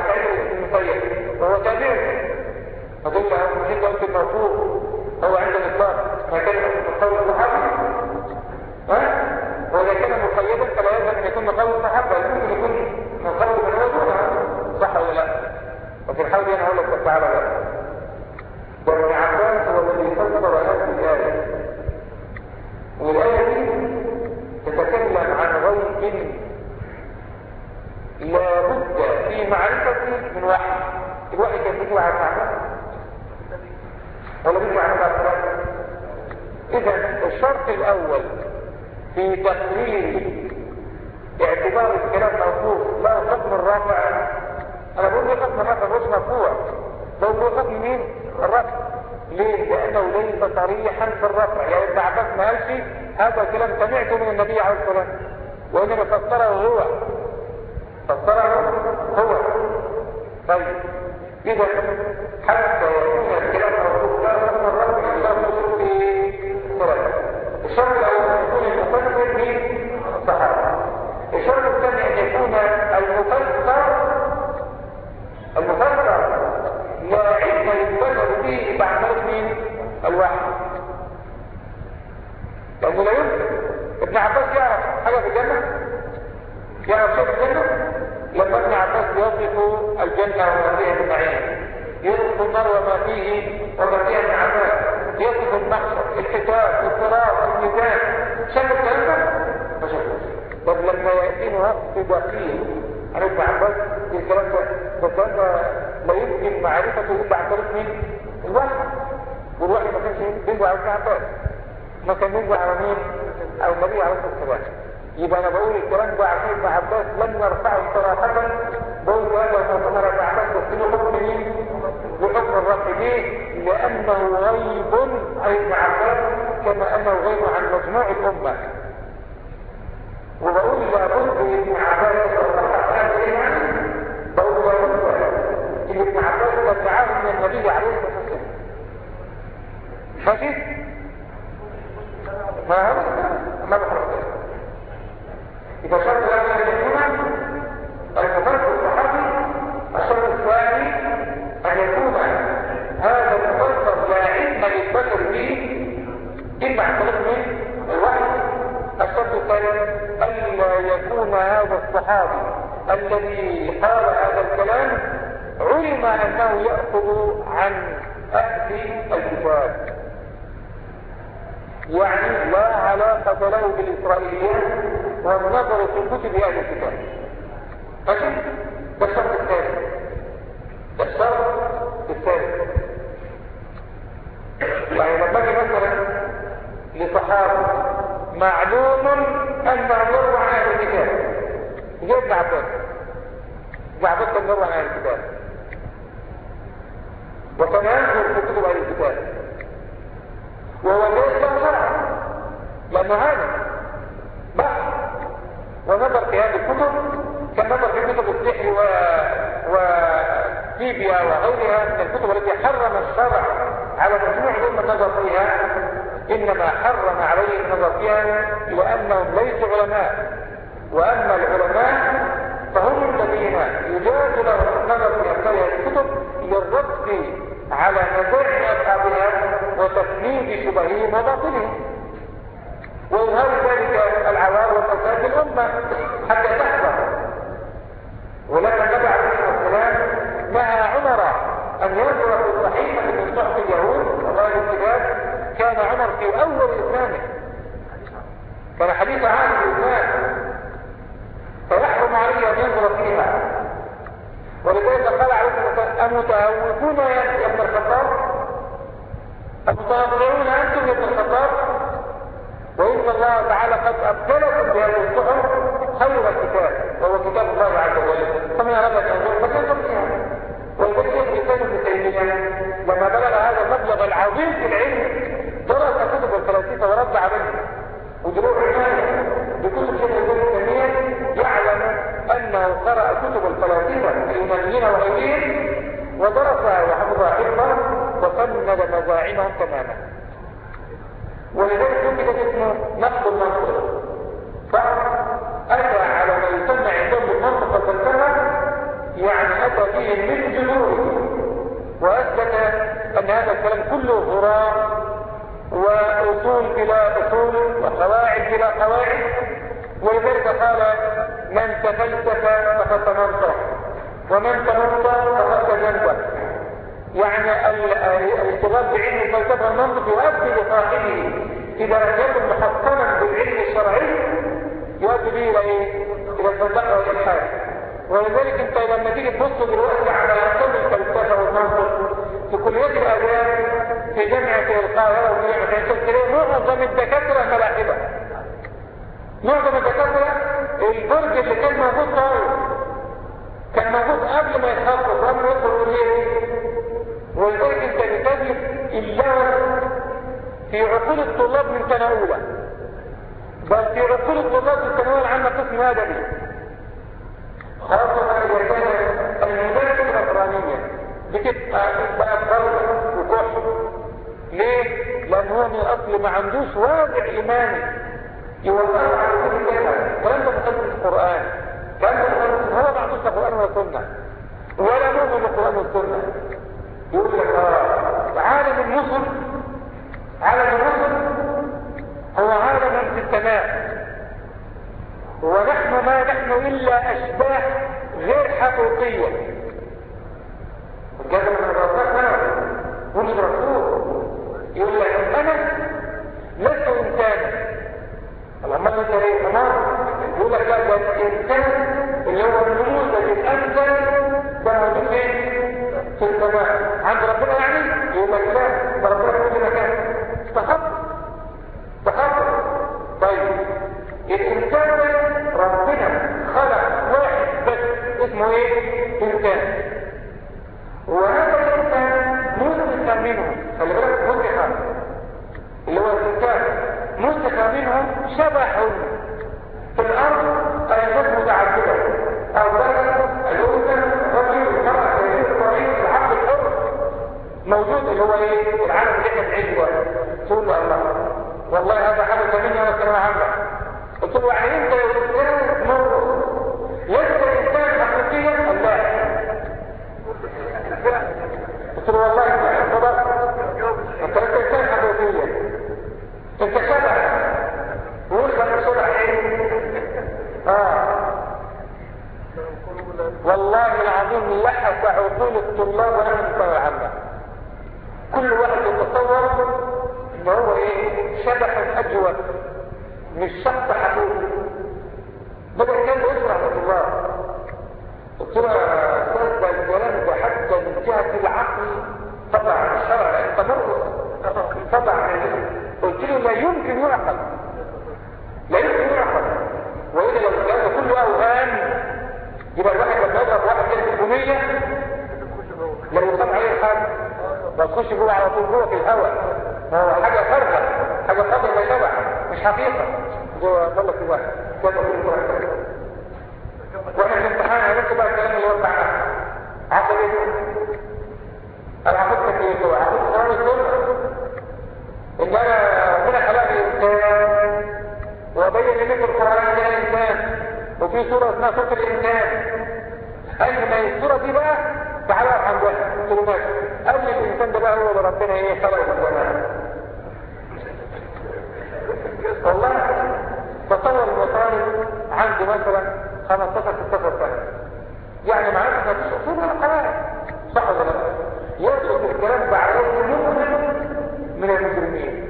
سعيد بن المسيب وهو تابعي فدل مين قلت الموقوف هو عند كان من قول الصحابي ها؟ واذا كان مقيدا فلا يلزم ان يكون من قول الصحابه يمكن يكون قول من هو صح ولا لا؟ وفي الحال دي أنا هقول لك تعالى بقى وابن عباس هو الذي فسر هذه الايه والايه دي تتكلم عن غيب لا بد في معرفته من وحي الوحي كان بيجي على المعنى ولا بيجي على المعنى إذا الشرط الأول في تقرير اعتبار الكلام موقوف لا حكم الرافع أنا بقول ليه حكم الرافع مش مرفوع. بقول حكم مين؟ الرفع. ليه؟ لأنه ليس صريحا في الرفع. يعني ابن عباس ما قالش هذا الكلام سمعته من النبي عليه الصلاة والسلام. وإنما فسره هو. فسره هو. طيب إذا حتى يكون الكلام موقوف لا الرفع إلا بشروط صراحة الشرط الأول أن يكون المفسر من الصحابة. الشرط الثاني أن يكون المفسر المفسر لا علم يتبدل به بعمل مين الواحد. لأنه لا يمكن. ابن عباس يعرف حاجة في الجنة؟ في الجنة لما ابن عباس يصف الجنة وما فيها من نعيم يصف النار وما فيه وما فيها من عذاب يصف المحشر الحساب الصراط الميزان شاف الكلام ده؟ ما شافوش طب لما وقت دقيق عن ابن عباس الكلام ده؟ لا يمكن معرفته الا عن طريق مين؟ الوحي. والوحي ما كانش بيجي على ابن عباس ما كان بيجي على مين؟ أو النبي عليه الصلاة والسلام. يبقى أنا بقول الكلام ده عشان ابن عباس لم يرفعه صراحة بقول هذا ما ابن عباس بس له حكم مين؟ بحكم الرفع ليه؟ لأنه غيب عن ابن عباس كما أنه غيب عن مجموع الأمة وبقول لابد ابن عباس بقول لابد إن ابن عباس تبعه من النبي عليه الصلاة والسلام ماشي؟ ما هو يكون هذا الصحابي الذي قال هذا الكلام علم أنه يأخذ عن أهل الكتاب يعني لا علاقة له بالإسرائيليات والنظر في كتب أهل الكتاب. ماشي ده الشرط الثالث ده الشرط الثالث يعني لما مثلا لصحابي معلوم يروى عن أهل الكتاب. ابن عباس كان يروى عن أهل الكتاب. ينظر في كتب أهل الكتاب. وهو ليس له شرع لأنه هذا بحث ونظر في هذه الكتب كان نظر في كتب السحر وليبيا وغيرها من الكتب التي حرم الشرع على مجموع الأمة النظر فيها. إنما حرم عليه النظر فيها لأنهم ليسوا علماء. وأما العلماء فهم الذين يجاز لهم النظر في أمثال الكتب للرد على مزاج أصحابها وتفنيد شبههم وباطلهم. وإظهار ذلك العوار والفساد الأمة حتى تحذر. ولما النبي عليه والسلام نهى عمر أن ينظر في الصحيفة من صحف اليهود كان عمر في أول إسلامه. كان حديث عام الإسلام. فيحرم عليه أن ينظر فيها. ولذلك قال عليه الصلاة والسلام أمتهوكون يا ابن الخطاب؟ أمتهوكون أنتم يا ابن الخطاب؟ وإن الله تعالى قد أبدلكم بهذه الصحف خير الكتاب. وهو كتاب الله عز وجل. فمن أراد أن ينظر فلينظر فيها؟ ولذلك الإنسان ابن تيمية لما بلغ هذا المبلغ العظيم في العلم درس كتب الفلاسفة ورد عليه. ودروع عناية بكتب شيخ الإسلام تيمية يعلم أنه قرأ كتب الفلاسفة اليونانيين وغيرهم ودرسها وحفظها حفظا وفند مزاعمهم تماما. ولذلك وجد اسمه نقد المنطق. فأتى على ما يسمى عندهم بالمنطق والفلسفة يعني أتى فيه من جذوره. وأثبت أن هذا الكلام كله هراء وأصول بلا أصول وقواعد بلا قواعد. ولذلك قال من تفلسف فقد تنطق ومن تنطق فقد تجنب. يعني الاشتغال بعلم الفلسفة والمنطق يؤدي لصاحبه إذا لم يكن محصنا بالعلم الشرعي يؤدي به إلى إيه؟ إلى الزندقه والالحاد ولذلك أنت لما تيجي تبص دلوقتي على كل الفلسفة والمنطق في كليات الاداب في جامعه القاهرة وجامعه تلاقي معظم الدكاترة ملاحده معظم الدكاترة البرج اللي كان موجود طاير كان موجود قبل ما يتخصص قبل ما يدخل إيه ولذلك انت بتجد اللغة في عقول الطلاب من سنة أولى؟ بل في عقول الطلاب في الثانوية العامة قسم أدبي خاصة إذا كان النصرانية بتبقى من الأصل ما عندوش وادع إيماني. يوقف على كل الكلام ده مخالف القرآن. كلام ده مخالف هو ما عندوش القرآن والسنة ولا مؤمن بالقرآن والسنة يقول لك آه عالم النصر عالم النصر هو عالم في السماء. ونحن ما نحن إلا اشباح غير حقيقية. الجزم من الرسول يقول لك أنا لست إنسانا. اللهم أنت إيه تمام يقول لك لا الانسان اللي هو النموذج الامثل ده موجود فين؟ في السماء. عند ربنا يعني؟ يقول لك لا ده ربنا في كل مكان. تخطط تخطط طيب. الإنسان ربنا خلق واحد بس. اسمه إيه؟ إنسان. وهذا الإنسان نسخ منه خلي بالك نسخ اللي هو الانسان نسخ منه شبح في الأرض أيضا متعددة. أو بلد الانثى رجل المرأة الطريق العقل الحر. موجود اللي هو إيه؟ العالم اللي إحنا بنعيش جواه تقول له الله. والله هذا حدث مني ثانويه عامه قلت له يعني أنت يا أستاذ نور لست إنسان حقيقيا الله قلت له والله انت صدقت انت لست انسان حقيقيا انت شبه قول لك شبه إيه آه والله العظيم لحس عقول الطلاب ونحن في الثانويه العامه كل واحد يتصور ان هو إيه شبح اجود مش شخص حقيقي بدا كان يشرح للطلاب قلت له يا الكلام ده حتى من جهه العقل طبعا الشرع. انت مرقص طبعا قلت له لا يمكن يعقل. لا يمكن يعقل. وإذا لو الكلام كله أوهام يبقى الواحد لما يضرب واحد كده في البنيه لو يصاب عليه حاجة ما تخش جوه على طول جوه في الهواء ما هو حاجة فرقة حاجة فاضية زي شبح مش حقيقة. جوه والله في واحد. كده في واحد. وإحنا في الامتحان عرفت بقى الكلام اللي هو بتاعنا عقيدة العقيدة كيف هو عقيدة كلام السنة إن أنا ربنا خلق الإنسان وبين لي في القرآن إن الإنسان وفي سورة اسمها سورة الإنسان. لي ما السورة دي بقى؟ تعالى له ماشي. قال لي الإنسان ده بقى هو اللي ربنا إيه؟ خلقه من زمان والله تصور الوطني عنده مثلا 15 16 سنة. يعني معناته ما فيش أصول ولا قواعد. صح ولا لا؟ يسقط الكلام بعد مؤمن من المجرمين.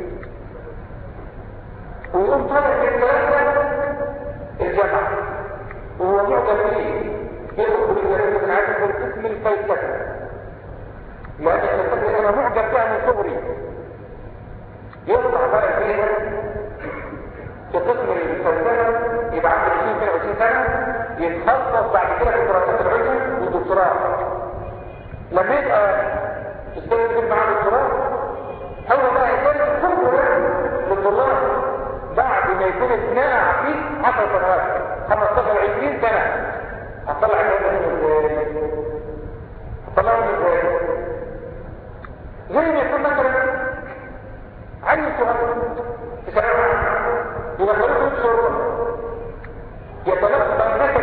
ويقوم طالع في الكلام الجامعة وهو معجب فيه يدخل بالجريمة من عدد القسم لأن الفلسفة أنا معجب بها من صغري يطلع بقى فيه في قسم الفلسفة يبقى عنده 20 سنة 20 سنة يتخصص بعد كده في دراسات العلم والدكتوراه لما يبقى يستخدم معاه دكتوراه أول بقى يكون كله للطلاب ما يكون اتنقع فيه 10 سنوات 15 20 سنة هتطلع العلم إزاي؟ هتطلعهم إزاي؟ ما يكون مثلا عيل صغير في ثانوي يدخلوه في الشرطة يتلقى النكد